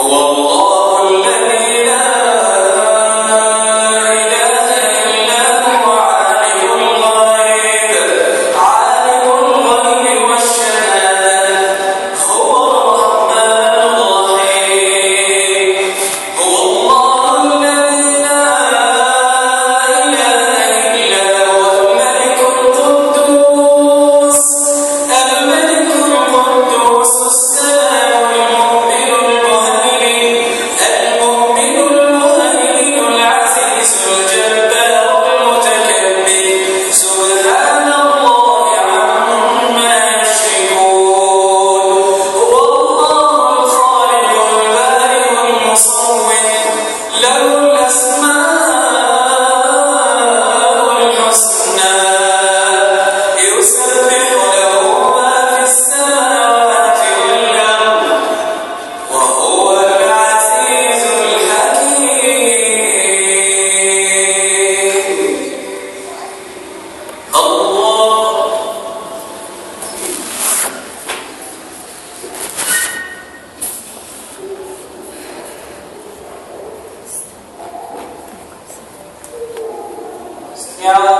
Allah me ha